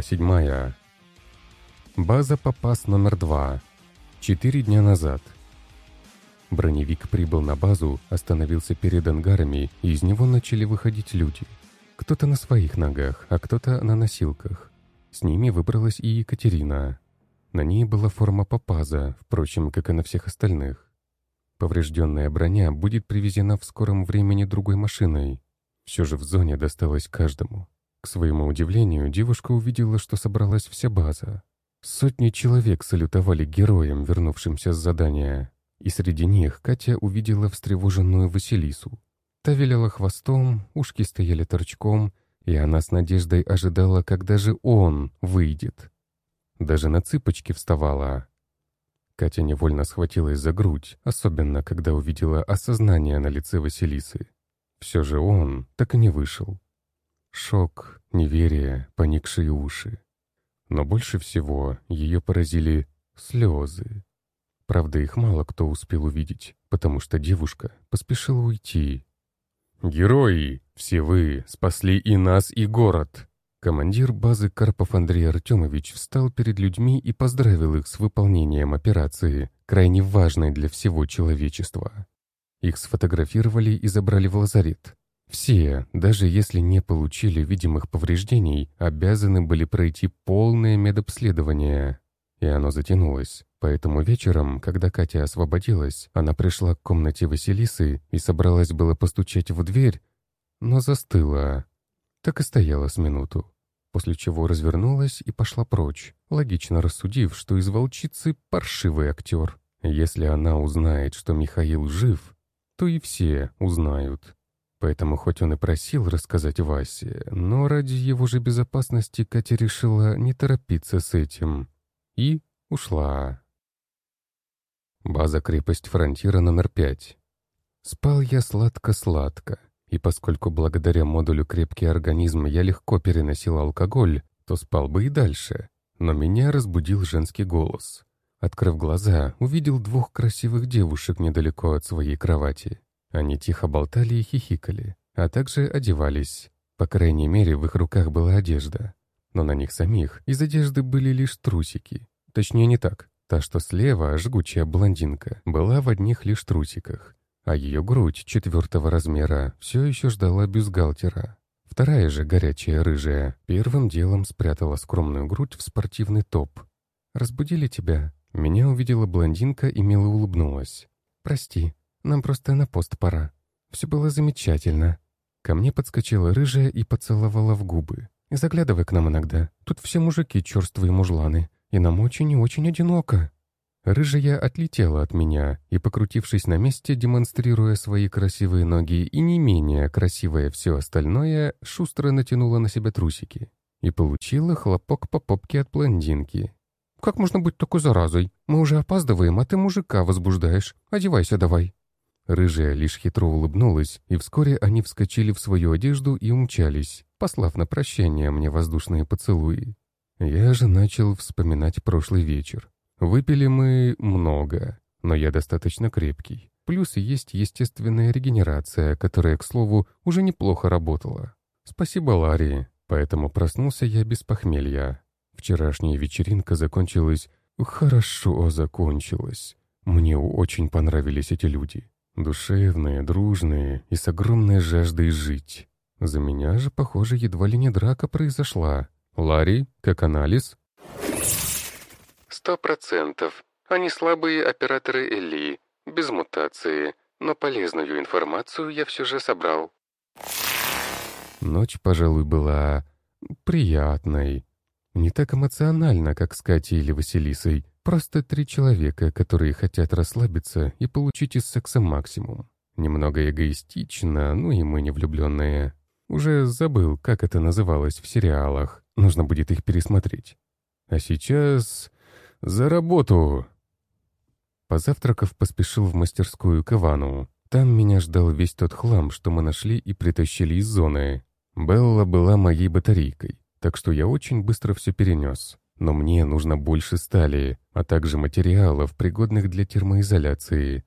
Глава 7. База Попас номер 2. Четыре дня назад. Броневик прибыл на базу, остановился перед ангарами, и из него начали выходить люди. Кто-то на своих ногах, а кто-то на носилках. С ними выбралась и Екатерина. На ней была форма Попаза, впрочем, как и на всех остальных. Поврежденная броня будет привезена в скором времени другой машиной. Все же в зоне досталось каждому. К своему удивлению, девушка увидела, что собралась вся база. Сотни человек салютовали героям, вернувшимся с задания. И среди них Катя увидела встревоженную Василису. Та виляла хвостом, ушки стояли торчком, и она с надеждой ожидала, когда же он выйдет. Даже на цыпочки вставала. Катя невольно схватилась за грудь, особенно когда увидела осознание на лице Василисы. Все же он так и не вышел. Шок, неверие, поникшие уши. Но больше всего ее поразили слезы. Правда, их мало кто успел увидеть, потому что девушка поспешила уйти. «Герои! Все вы спасли и нас, и город!» Командир базы Карпов Андрей Артемович встал перед людьми и поздравил их с выполнением операции, крайне важной для всего человечества. Их сфотографировали и забрали в лазарет, все, даже если не получили видимых повреждений, обязаны были пройти полное медобследование. И оно затянулось. Поэтому вечером, когда Катя освободилась, она пришла к комнате Василисы и собралась было постучать в дверь, но застыла. Так и стояла с минуту. После чего развернулась и пошла прочь, логично рассудив, что из волчицы паршивый актер. Если она узнает, что Михаил жив, то и все узнают. Поэтому хоть он и просил рассказать Васе, но ради его же безопасности Катя решила не торопиться с этим. И ушла. База-крепость фронтира номер пять. Спал я сладко-сладко, и поскольку благодаря модулю «Крепкий организм» я легко переносил алкоголь, то спал бы и дальше. Но меня разбудил женский голос. Открыв глаза, увидел двух красивых девушек недалеко от своей кровати. Они тихо болтали и хихикали, а также одевались. По крайней мере, в их руках была одежда. Но на них самих из одежды были лишь трусики. Точнее, не так. Та, что слева, жгучая блондинка, была в одних лишь трусиках, а ее грудь четвертого размера все еще ждала бюстгальтера. Вторая же, горячая рыжая, первым делом спрятала скромную грудь в спортивный топ. «Разбудили тебя?» Меня увидела блондинка и мило улыбнулась. «Прости, нам просто на пост пора. Все было замечательно. Ко мне подскочила рыжая и поцеловала в губы. Заглядывай к нам иногда. Тут все мужики черствые мужланы. И нам очень и очень одиноко. Рыжая отлетела от меня и, покрутившись на месте, демонстрируя свои красивые ноги и не менее красивое все остальное, шустро натянула на себя трусики и получила хлопок по попке от блондинки. «Как можно быть такой заразой? Мы уже опаздываем, а ты мужика возбуждаешь. Одевайся давай». Рыжая лишь хитро улыбнулась, и вскоре они вскочили в свою одежду и умчались, послав на прощание мне воздушные поцелуи. Я же начал вспоминать прошлый вечер. Выпили мы много, но я достаточно крепкий. Плюс есть естественная регенерация, которая, к слову, уже неплохо работала. Спасибо Ларри, поэтому проснулся я без похмелья. Вчерашняя вечеринка закончилась... Хорошо закончилась. Мне очень понравились эти люди. Душевные, дружные и с огромной жаждой жить. За меня же, похоже, едва ли не драка произошла. Ларри, как анализ? Сто процентов. Они слабые операторы Эли, без мутации, но полезную информацию я все же собрал. Ночь, пожалуй, была приятной. Не так эмоционально, как с Катей или Василисой, Просто три человека, которые хотят расслабиться и получить из секса максимум. Немного эгоистично, ну и мы не влюбленные. Уже забыл, как это называлось в сериалах. Нужно будет их пересмотреть. А сейчас... за работу! Позавтракав, поспешил в мастерскую к Ивану. Там меня ждал весь тот хлам, что мы нашли и притащили из зоны. Белла была моей батарейкой, так что я очень быстро все перенес. Но мне нужно больше стали, а также материалов, пригодных для термоизоляции.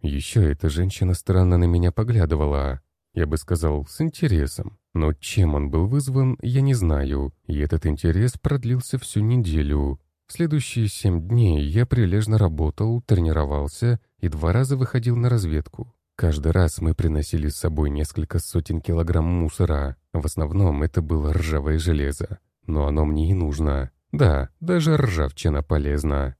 Еще эта женщина странно на меня поглядывала. Я бы сказал, с интересом. Но чем он был вызван, я не знаю, и этот интерес продлился всю неделю. В следующие семь дней я прилежно работал, тренировался и два раза выходил на разведку. Каждый раз мы приносили с собой несколько сотен килограмм мусора. В основном это было ржавое железо. Но оно мне и нужно. Да, даже ржавчина полезна.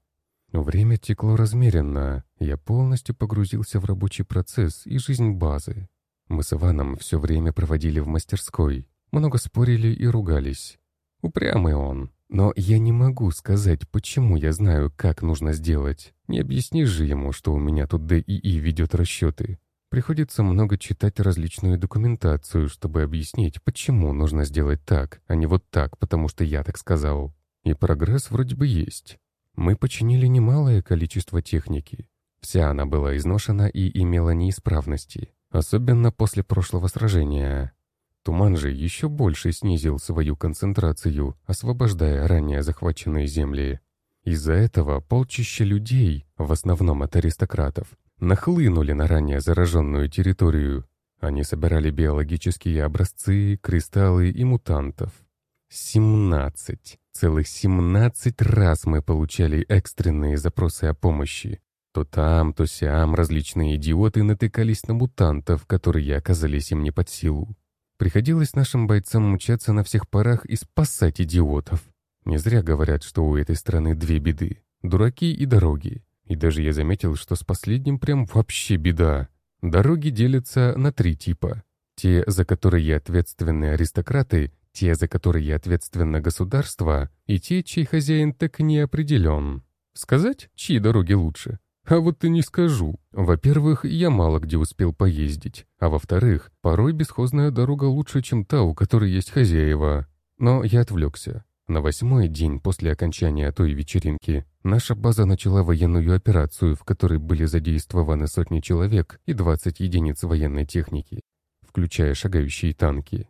Время текло размеренно. Я полностью погрузился в рабочий процесс и жизнь базы. Мы с Иваном все время проводили в мастерской. Много спорили и ругались. Упрямый он. Но я не могу сказать, почему я знаю, как нужно сделать. Не объяснишь же ему, что у меня тут ДИИ ведет расчеты. Приходится много читать различную документацию, чтобы объяснить, почему нужно сделать так, а не вот так, потому что я так сказал. И прогресс вроде бы есть. Мы починили немалое количество техники. Вся она была изношена и имела неисправности, особенно после прошлого сражения. Туман же еще больше снизил свою концентрацию, освобождая ранее захваченные земли. Из-за этого полчища людей, в основном от аристократов, нахлынули на ранее зараженную территорию. Они собирали биологические образцы, кристаллы и мутантов. Семнадцать. Целых семнадцать раз мы получали экстренные запросы о помощи. То там, то сям различные идиоты натыкались на мутантов, которые оказались им не под силу. Приходилось нашим бойцам мчаться на всех парах и спасать идиотов. Не зря говорят, что у этой страны две беды — дураки и дороги. И даже я заметил, что с последним прям вообще беда. Дороги делятся на три типа. Те, за которые ответственны аристократы, те, за которые ответственно государство, и те, чей хозяин так не определен. Сказать, чьи дороги лучше? А вот и не скажу. Во-первых, я мало где успел поездить, а во-вторых, порой бесхозная дорога лучше, чем та, у которой есть хозяева. Но я отвлекся. На восьмой день после окончания той вечеринки наша база начала военную операцию, в которой были задействованы сотни человек и 20 единиц военной техники, включая шагающие танки.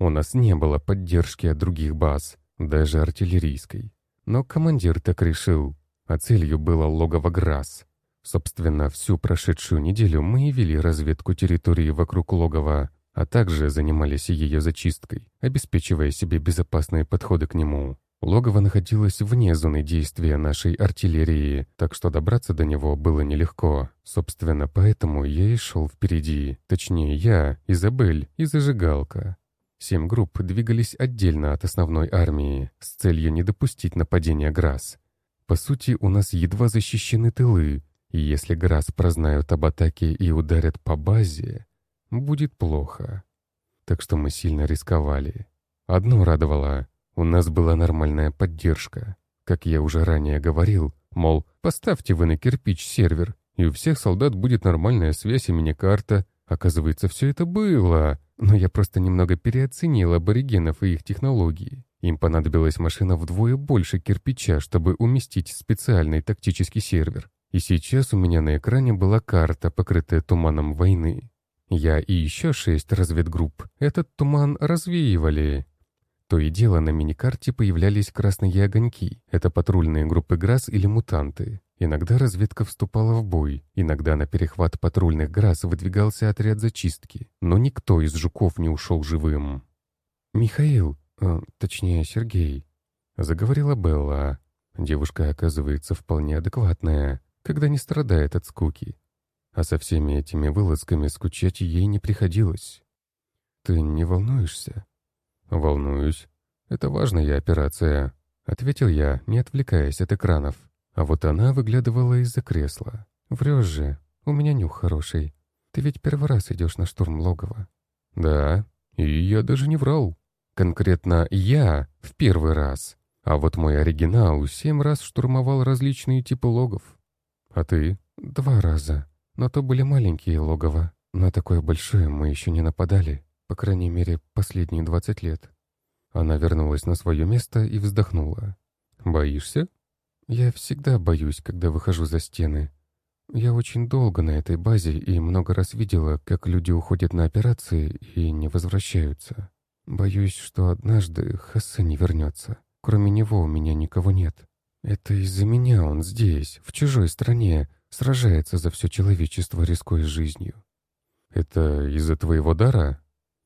У нас не было поддержки от других баз, даже артиллерийской. Но командир так решил, а целью было логово ГРАС. Собственно, всю прошедшую неделю мы и вели разведку территории вокруг логова, а также занимались ее зачисткой, обеспечивая себе безопасные подходы к нему. Логово находилось вне зоны действия нашей артиллерии, так что добраться до него было нелегко. Собственно, поэтому я и шел впереди. Точнее, я, Изабель и Зажигалка. Семь групп двигались отдельно от основной армии с целью не допустить нападения ГРАС. По сути, у нас едва защищены тылы, и если ГРАС прознают об атаке и ударят по базе, будет плохо. Так что мы сильно рисковали. Одно радовало — у нас была нормальная поддержка. Как я уже ранее говорил, мол, поставьте вы на кирпич сервер, и у всех солдат будет нормальная связь и мини-карта. Оказывается, все это было. Но я просто немного переоценил аборигенов и их технологии. Им понадобилась машина вдвое больше кирпича, чтобы уместить специальный тактический сервер. И сейчас у меня на экране была карта, покрытая туманом войны. Я и еще шесть разведгрупп этот туман развеивали. То и дело на миникарте появлялись красные огоньки. Это патрульные группы ГРАС или мутанты. Иногда разведка вступала в бой, иногда на перехват патрульных ГРАС выдвигался отряд зачистки, но никто из жуков не ушел живым. «Михаил, э, точнее Сергей», — заговорила Белла. Девушка оказывается вполне адекватная, когда не страдает от скуки. А со всеми этими вылазками скучать ей не приходилось. «Ты не волнуешься?» «Волнуюсь. Это важная операция», — ответил я, не отвлекаясь от экранов. А вот она выглядывала из-за кресла. «Врешь же, у меня нюх хороший. Ты ведь первый раз идешь на штурм логова». «Да, и я даже не врал. Конкретно я в первый раз. А вот мой оригинал семь раз штурмовал различные типы логов. А ты?» «Два раза. Но то были маленькие логово. На такое большое мы еще не нападали. По крайней мере, последние двадцать лет». Она вернулась на свое место и вздохнула. «Боишься?» Я всегда боюсь, когда выхожу за стены. Я очень долго на этой базе и много раз видела, как люди уходят на операции и не возвращаются. Боюсь, что однажды Хассе не вернется. Кроме него у меня никого нет. Это из-за меня он здесь, в чужой стране, сражается за все человечество, рискуя жизнью. Это из-за твоего дара?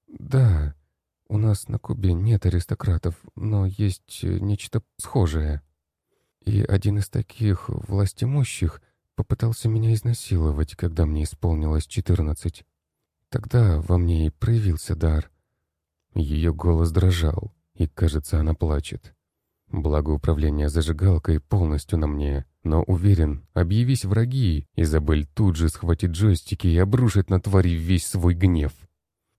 Да. У нас на Кубе нет аристократов, но есть нечто схожее. И один из таких властимущих попытался меня изнасиловать, когда мне исполнилось четырнадцать. Тогда во мне и проявился дар. Ее голос дрожал, и, кажется, она плачет. Благо управление зажигалкой полностью на мне, но уверен, объявись враги, Изабель тут же схватит джойстики и обрушит на твари весь свой гнев.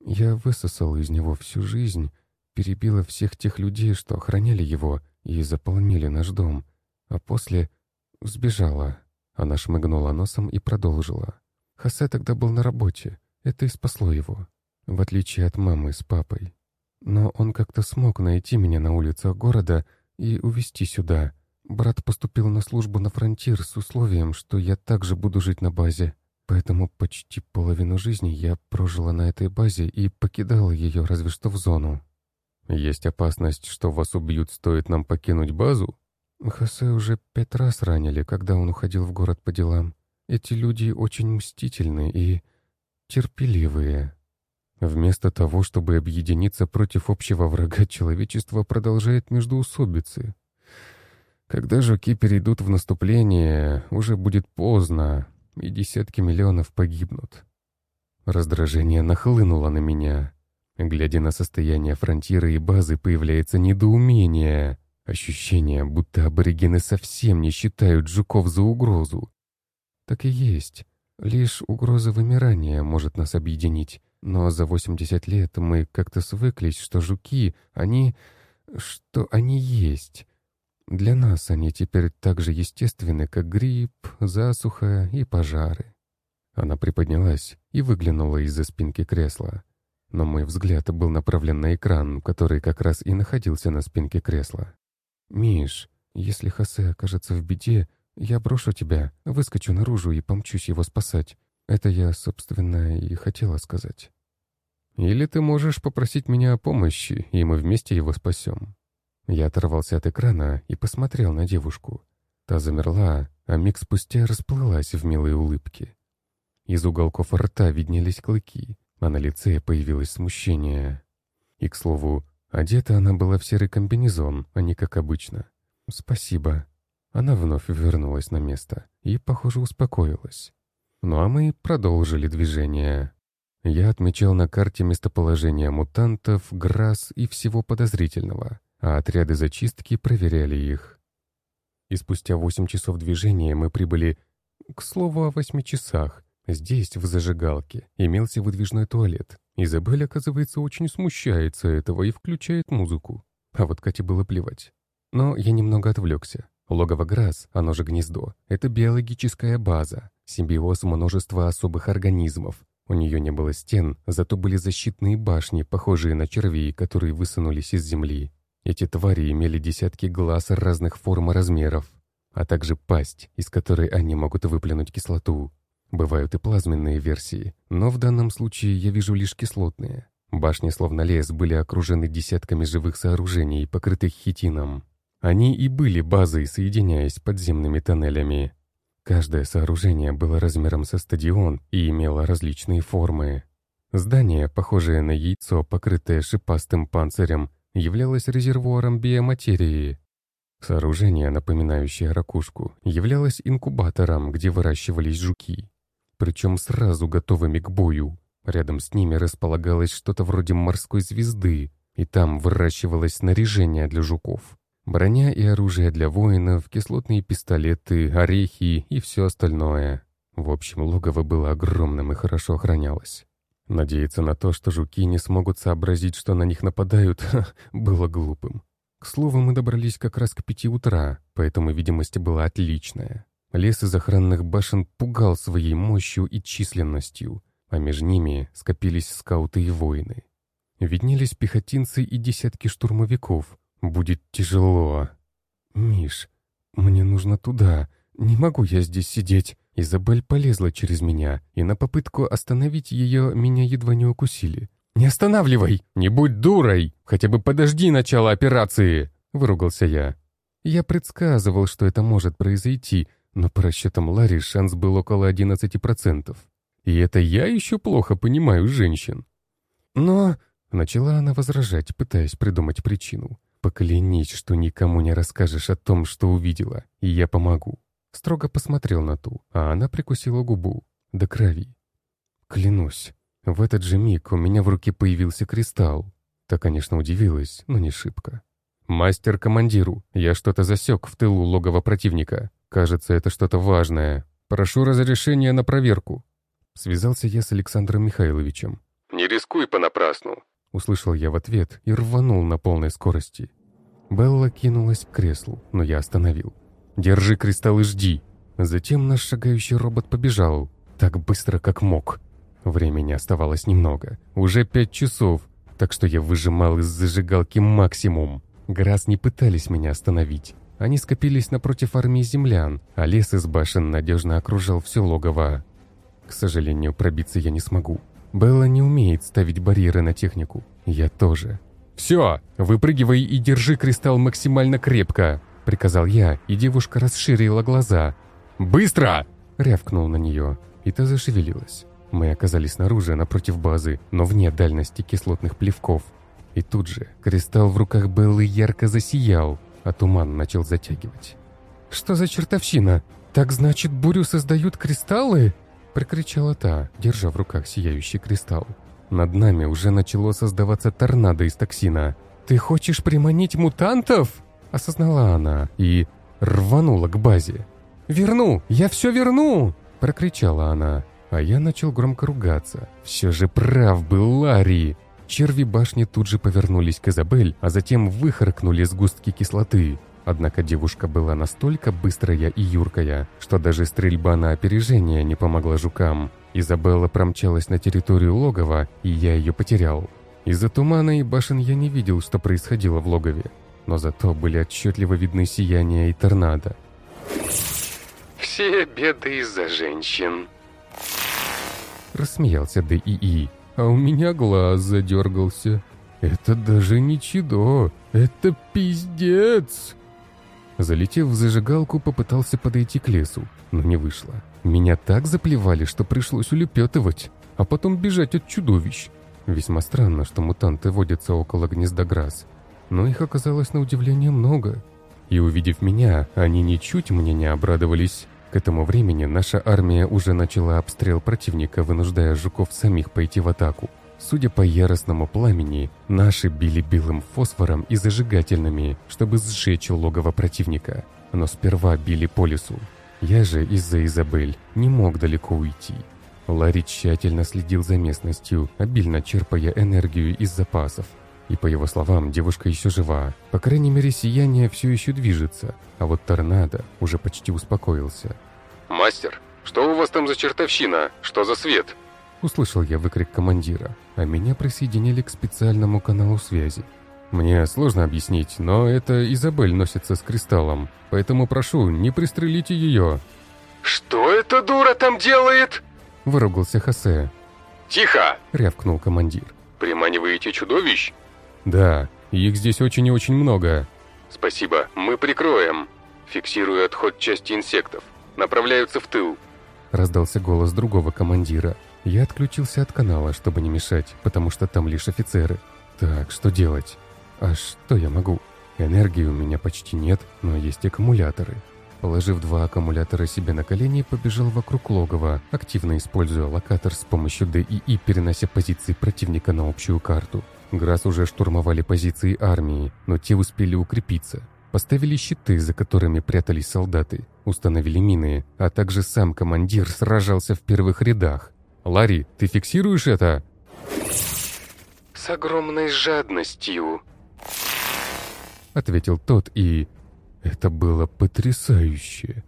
Я высосал из него всю жизнь, перебила всех тех людей, что охраняли его и заполнили наш дом, а после сбежала. Она шмыгнула носом и продолжила. Хосе тогда был на работе, это и спасло его, в отличие от мамы с папой. Но он как-то смог найти меня на улицах города и увезти сюда. Брат поступил на службу на фронтир с условием, что я также буду жить на базе. Поэтому почти половину жизни я прожила на этой базе и покидала ее разве что в зону. Есть опасность, что вас убьют, стоит нам покинуть базу? Хосе уже пять раз ранили, когда он уходил в город по делам. Эти люди очень мстительны и терпеливые. Вместо того, чтобы объединиться против общего врага, человечество продолжает междоусобицы. Когда жуки перейдут в наступление, уже будет поздно, и десятки миллионов погибнут. Раздражение нахлынуло на меня. Глядя на состояние фронтира и базы, появляется недоумение. Ощущение, будто аборигены совсем не считают жуков за угрозу. Так и есть. Лишь угроза вымирания может нас объединить. Но за 80 лет мы как-то свыклись, что жуки, они... что они есть. Для нас они теперь так же естественны, как грипп, засуха и пожары. Она приподнялась и выглянула из-за спинки кресла. Но мой взгляд был направлен на экран, который как раз и находился на спинке кресла. «Миш, если Хосе окажется в беде, я брошу тебя, выскочу наружу и помчусь его спасать. Это я, собственно, и хотела сказать». Или ты можешь попросить меня о помощи, и мы вместе его спасем». Я оторвался от экрана и посмотрел на девушку. Та замерла, а миг спустя расплылась в милой улыбке. Из уголков рта виднелись клыки, а на лице появилось смущение. И, к слову, одета она была в серый комбинезон, а не как обычно. «Спасибо». Она вновь вернулась на место и, похоже, успокоилась. Ну а мы продолжили движение. Я отмечал на карте местоположение мутантов, грас и всего подозрительного, а отряды зачистки проверяли их. И спустя восемь часов движения мы прибыли, к слову, о восьми часах. Здесь, в зажигалке, имелся выдвижной туалет. Изабель, оказывается, очень смущается этого и включает музыку. А вот Кате было плевать. Но я немного отвлекся. Логово Грасс, оно же гнездо, это биологическая база, симбиоз множества особых организмов, у нее не было стен, зато были защитные башни, похожие на червей, которые высунулись из земли. Эти твари имели десятки глаз разных форм и размеров, а также пасть, из которой они могут выплюнуть кислоту. Бывают и плазменные версии, но в данном случае я вижу лишь кислотные. Башни, словно лес, были окружены десятками живых сооружений, покрытых хитином. Они и были базой, соединяясь подземными тоннелями. Каждое сооружение было размером со стадион и имело различные формы. Здание, похожее на яйцо, покрытое шипастым панцирем, являлось резервуаром биоматерии. Сооружение, напоминающее ракушку, являлось инкубатором, где выращивались жуки. Причем сразу готовыми к бою. Рядом с ними располагалось что-то вроде морской звезды, и там выращивалось снаряжение для жуков. Броня и оружие для воинов, кислотные пистолеты, орехи и все остальное. В общем, логово было огромным и хорошо охранялось. Надеяться на то, что жуки не смогут сообразить, что на них нападают, было глупым. К слову, мы добрались как раз к пяти утра, поэтому видимость была отличная. Лес из охранных башен пугал своей мощью и численностью, а между ними скопились скауты и воины. Виднелись пехотинцы и десятки штурмовиков, Будет тяжело. Миш, мне нужно туда. Не могу я здесь сидеть. Изабель полезла через меня, и на попытку остановить ее меня едва не укусили. «Не останавливай! Не будь дурой! Хотя бы подожди начала операции!» — выругался я. Я предсказывал, что это может произойти, но по расчетам Ларри шанс был около 11%. И это я еще плохо понимаю женщин. «Но...» Начала она возражать, пытаясь придумать причину. «Поклянись, что никому не расскажешь о том, что увидела, и я помогу». Строго посмотрел на ту, а она прикусила губу. До крови. Клянусь, в этот же миг у меня в руке появился кристалл. Та, конечно, удивилась, но не шибко. «Мастер командиру, я что-то засек в тылу логова противника. Кажется, это что-то важное. Прошу разрешения на проверку». Связался я с Александром Михайловичем. «Не рискуй понапрасну», — услышал я в ответ и рванул на полной скорости. Белла кинулась к креслу, но я остановил. «Держи кристалл и жди!» Затем наш шагающий робот побежал, так быстро, как мог. Времени оставалось немного, уже пять часов, так что я выжимал из зажигалки максимум. Грас не пытались меня остановить. Они скопились напротив армии землян, а лес из башен надежно окружал все логово. К сожалению, пробиться я не смогу. Белла не умеет ставить барьеры на технику. Я тоже. «Все, выпрыгивай и держи кристалл максимально крепко!» Приказал я, и девушка расширила глаза. «Быстро!» Рявкнул на нее, и та зашевелилась. Мы оказались снаружи, напротив базы, но вне дальности кислотных плевков. И тут же кристалл в руках Беллы ярко засиял, а туман начал затягивать. «Что за чертовщина? Так значит, бурю создают кристаллы?» Прокричала та, держа в руках сияющий кристалл. Над нами уже начало создаваться торнадо из токсина. «Ты хочешь приманить мутантов?» Осознала она и рванула к базе. «Верну! Я все верну!» Прокричала она, а я начал громко ругаться. «Все же прав был Ларри!» Черви башни тут же повернулись к Изабель, а затем выхаркнули сгустки кислоты. Однако девушка была настолько быстрая и юркая, что даже стрельба на опережение не помогла жукам. Изабелла промчалась на территорию логова, и я ее потерял. Из-за тумана и башен я не видел, что происходило в логове, но зато были отчетливо видны сияния и торнадо. «Все беды из-за женщин», — рассмеялся ДИИ а у меня глаз задергался. Это даже не чудо, это пиздец. Залетев в зажигалку, попытался подойти к лесу, но не вышло. Меня так заплевали, что пришлось улепетывать, а потом бежать от чудовищ. Весьма странно, что мутанты водятся около гнезда Грасс, но их оказалось на удивление много. И увидев меня, они ничуть мне не обрадовались. К этому времени наша армия уже начала обстрел противника, вынуждая жуков самих пойти в атаку. Судя по яростному пламени, наши били белым фосфором и зажигательными, чтобы сжечь логово противника. Но сперва били по лесу. Я же из-за Изабель не мог далеко уйти. Ларри тщательно следил за местностью, обильно черпая энергию из запасов. И по его словам, девушка еще жива. По крайней мере, сияние все еще движется, а вот торнадо уже почти успокоился. «Мастер, что у вас там за чертовщина? Что за свет?» Услышал я выкрик командира, а меня присоединили к специальному каналу связи. Мне сложно объяснить, но это Изабель носится с кристаллом, поэтому прошу, не пристрелите ее. «Что эта дура там делает?» Выругался Хосе. «Тихо!» — рявкнул командир. «Приманиваете чудовищ?» «Да, их здесь очень и очень много». «Спасибо, мы прикроем. Фиксирую отход части инсектов. Направляются в тыл». Раздался голос другого командира. Я отключился от канала, чтобы не мешать, потому что там лишь офицеры. Так, что делать? А что я могу? Энергии у меня почти нет, но есть аккумуляторы. Положив два аккумулятора себе на колени, побежал вокруг логова, активно используя локатор с помощью ДИИ, перенося позиции противника на общую карту. Грас уже штурмовали позиции армии, но те успели укрепиться. Поставили щиты, за которыми прятались солдаты, установили мины, а также сам командир сражался в первых рядах. «Ларри, ты фиксируешь это?» «С огромной жадностью», — ответил тот, и... Это было потрясающе.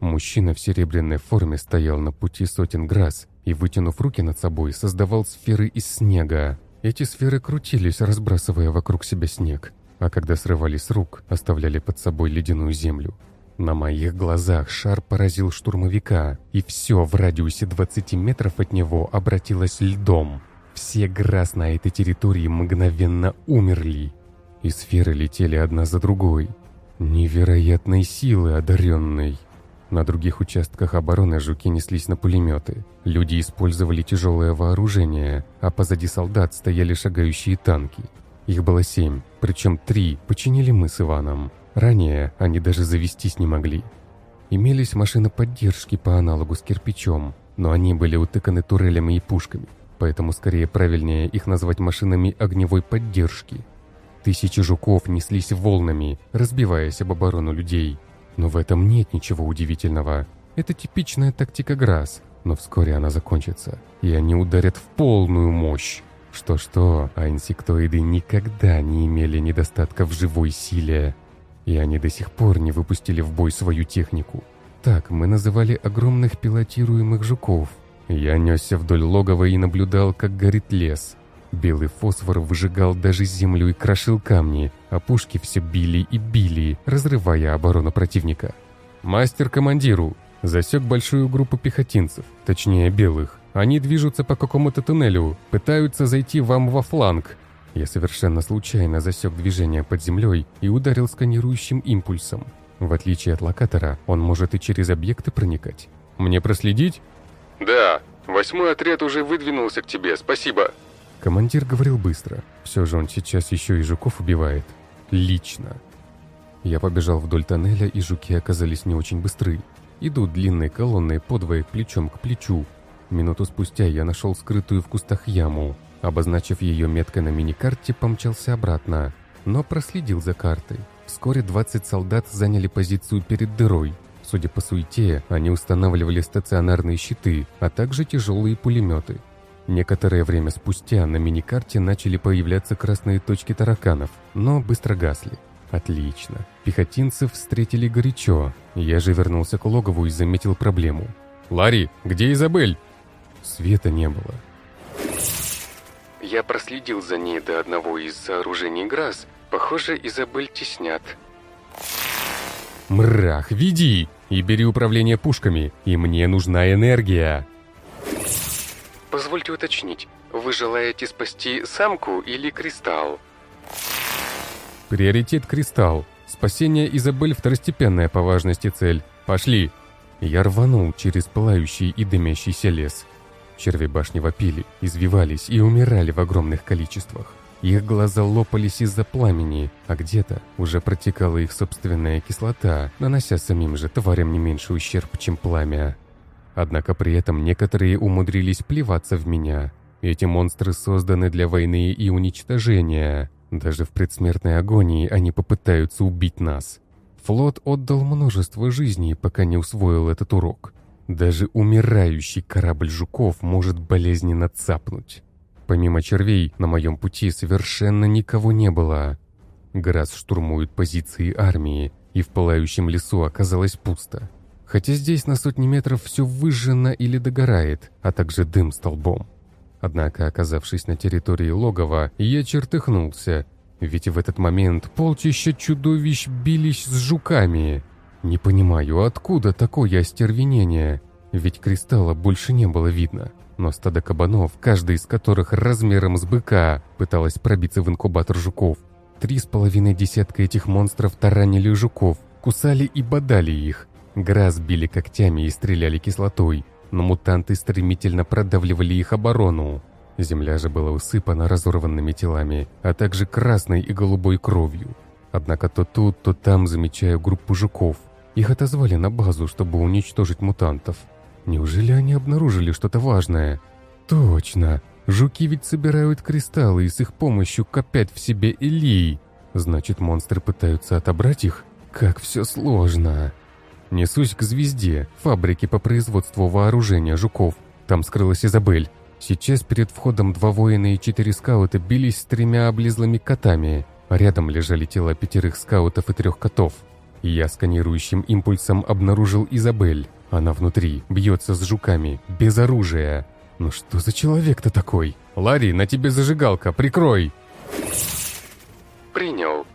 Мужчина в серебряной форме стоял на пути сотен грас и, вытянув руки над собой, создавал сферы из снега. Эти сферы крутились, разбрасывая вокруг себя снег, а когда срывались с рук, оставляли под собой ледяную землю. На моих глазах шар поразил штурмовика, и все в радиусе 20 метров от него обратилось льдом. Все грас на этой территории мгновенно умерли, и сферы летели одна за другой. Невероятной силы одаренной. На других участках обороны жуки неслись на пулеметы. Люди использовали тяжелое вооружение, а позади солдат стояли шагающие танки. Их было семь, причем три починили мы с Иваном. Ранее они даже завестись не могли. Имелись машины поддержки по аналогу с кирпичом, но они были утыканы турелями и пушками, поэтому скорее правильнее их назвать машинами огневой поддержки. Тысячи жуков неслись волнами, разбиваясь об оборону людей. Но в этом нет ничего удивительного. Это типичная тактика ГРАС, но вскоре она закончится, и они ударят в полную мощь. Что-что, а инсектоиды никогда не имели недостатка в живой силе. И они до сих пор не выпустили в бой свою технику. Так мы называли огромных пилотируемых жуков. Я несся вдоль логова и наблюдал, как горит лес. Белый фосфор выжигал даже землю и крошил камни, а пушки все били и били, разрывая оборону противника. «Мастер командиру!» Засек большую группу пехотинцев, точнее белых. Они движутся по какому-то туннелю, пытаются зайти вам во фланг. Я совершенно случайно засек движение под землей и ударил сканирующим импульсом. В отличие от локатора, он может и через объекты проникать. Мне проследить? Да, восьмой отряд уже выдвинулся к тебе, спасибо. Командир говорил быстро. Все же он сейчас еще и жуков убивает. Лично. Я побежал вдоль тоннеля, и жуки оказались не очень быстры. Идут длинной колонной подвое плечом к плечу. Минуту спустя я нашел скрытую в кустах яму. Обозначив ее меткой на миникарте, помчался обратно. Но проследил за картой. Вскоре 20 солдат заняли позицию перед дырой. Судя по суете, они устанавливали стационарные щиты, а также тяжелые пулеметы. Некоторое время спустя на миникарте начали появляться красные точки тараканов, но быстро гасли. Отлично. Пехотинцев встретили горячо. Я же вернулся к логову и заметил проблему. «Ларри, где Изабель?» Света не было. Я проследил за ней до одного из сооружений ГРАС. Похоже, Изабель теснят. «Мрах, веди! И бери управление пушками, и мне нужна энергия!» Позвольте уточнить, вы желаете спасти самку или кристалл? Приоритет кристалл. Спасение Изабель второстепенная по важности цель. Пошли. Я рванул через пылающий и дымящийся лес. Черви башни вопили, извивались и умирали в огромных количествах. Их глаза лопались из-за пламени, а где-то уже протекала их собственная кислота, нанося самим же тварям не меньше ущерб, чем пламя. Однако при этом некоторые умудрились плеваться в меня. Эти монстры созданы для войны и уничтожения. Даже в предсмертной агонии они попытаются убить нас. Флот отдал множество жизней, пока не усвоил этот урок. Даже умирающий корабль жуков может болезненно цапнуть. Помимо червей, на моем пути совершенно никого не было. Грас штурмует позиции армии, и в пылающем лесу оказалось пусто хотя здесь на сотни метров все выжжено или догорает, а также дым столбом. Однако, оказавшись на территории логова, я чертыхнулся, ведь в этот момент полчища чудовищ бились с жуками. Не понимаю, откуда такое остервенение, ведь кристалла больше не было видно. Но стадо кабанов, каждый из которых размером с быка, пыталась пробиться в инкубатор жуков. Три с половиной десятка этих монстров таранили жуков, кусали и бодали их, Грас били когтями и стреляли кислотой, но мутанты стремительно продавливали их оборону. Земля же была усыпана разорванными телами, а также красной и голубой кровью. Однако то тут, то там замечаю группу жуков. Их отозвали на базу, чтобы уничтожить мутантов. Неужели они обнаружили что-то важное? Точно! Жуки ведь собирают кристаллы и с их помощью копят в себе Илии. Значит, монстры пытаются отобрать их? Как все сложно! Несусь к звезде, фабрике по производству вооружения жуков. Там скрылась Изабель. Сейчас перед входом два воина и четыре скаута бились с тремя облизлыми котами. Рядом лежали тела пятерых скаутов и трех котов. Я сканирующим импульсом обнаружил Изабель. Она внутри, бьется с жуками, без оружия. Ну что за человек-то такой? Ларри, на тебе зажигалка, прикрой! Принял.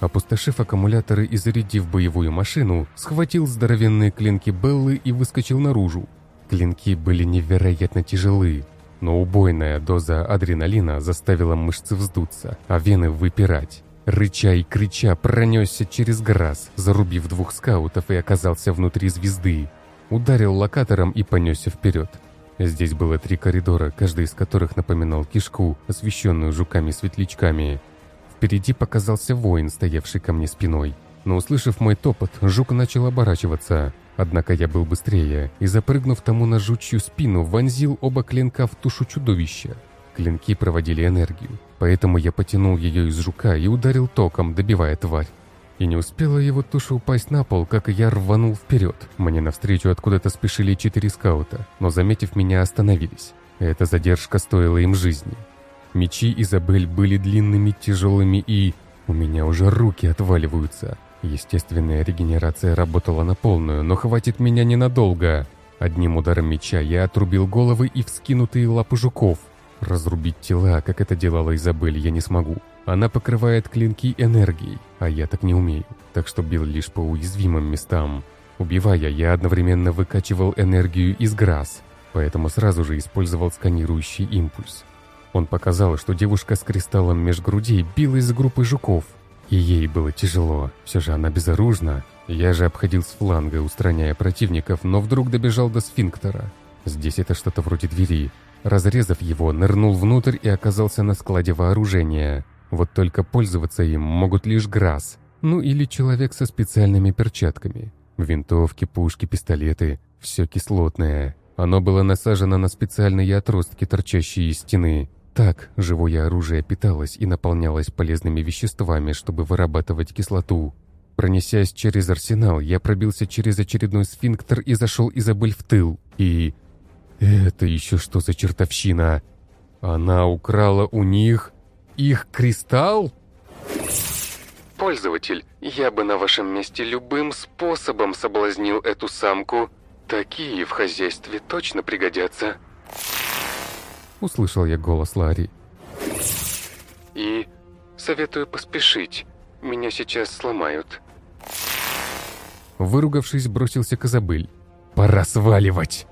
Опустошив аккумуляторы и зарядив боевую машину, схватил здоровенные клинки Беллы и выскочил наружу. Клинки были невероятно тяжелы, но убойная доза адреналина заставила мышцы вздуться, а вены выпирать. Рыча и крича, пронесся через грас, зарубив двух скаутов и оказался внутри звезды. Ударил локатором и понесся вперед. Здесь было три коридора, каждый из которых напоминал кишку, освещенную жуками-светлячками. Впереди показался воин, стоявший ко мне спиной. Но услышав мой топот, жук начал оборачиваться. Однако я был быстрее и, запрыгнув тому на жучью спину, вонзил оба клинка в тушу чудовища. Клинки проводили энергию, поэтому я потянул ее из жука и ударил током, добивая тварь. И не успела его туша упасть на пол, как я рванул вперед. Мне навстречу откуда-то спешили четыре скаута, но, заметив меня, остановились. Эта задержка стоила им жизни. Мечи Изабель были длинными, тяжелыми и... У меня уже руки отваливаются. Естественная регенерация работала на полную, но хватит меня ненадолго. Одним ударом меча я отрубил головы и вскинутые лапы жуков. Разрубить тела, как это делала Изабель, я не смогу. Она покрывает клинки энергией, а я так не умею, так что бил лишь по уязвимым местам. Убивая, я одновременно выкачивал энергию из грас, поэтому сразу же использовал сканирующий импульс. Он показал, что девушка с кристаллом меж грудей билась с группой жуков, и ей было тяжело, все же она безоружна. Я же обходил с фланга, устраняя противников, но вдруг добежал до сфинктера. Здесь это что-то вроде двери, Разрезав его, нырнул внутрь и оказался на складе вооружения. Вот только пользоваться им могут лишь Грасс, ну или человек со специальными перчатками. Винтовки, пушки, пистолеты – все кислотное. Оно было насажено на специальные отростки, торчащие из стены. Так живое оружие питалось и наполнялось полезными веществами, чтобы вырабатывать кислоту. Пронесясь через арсенал, я пробился через очередной сфинктер и зашел Изабель в тыл. И это еще что за чертовщина? Она украла у них их кристалл? Пользователь, я бы на вашем месте любым способом соблазнил эту самку. Такие в хозяйстве точно пригодятся. Услышал я голос Ларри. И советую поспешить. Меня сейчас сломают. Выругавшись, бросился к Изабель. «Пора сваливать!»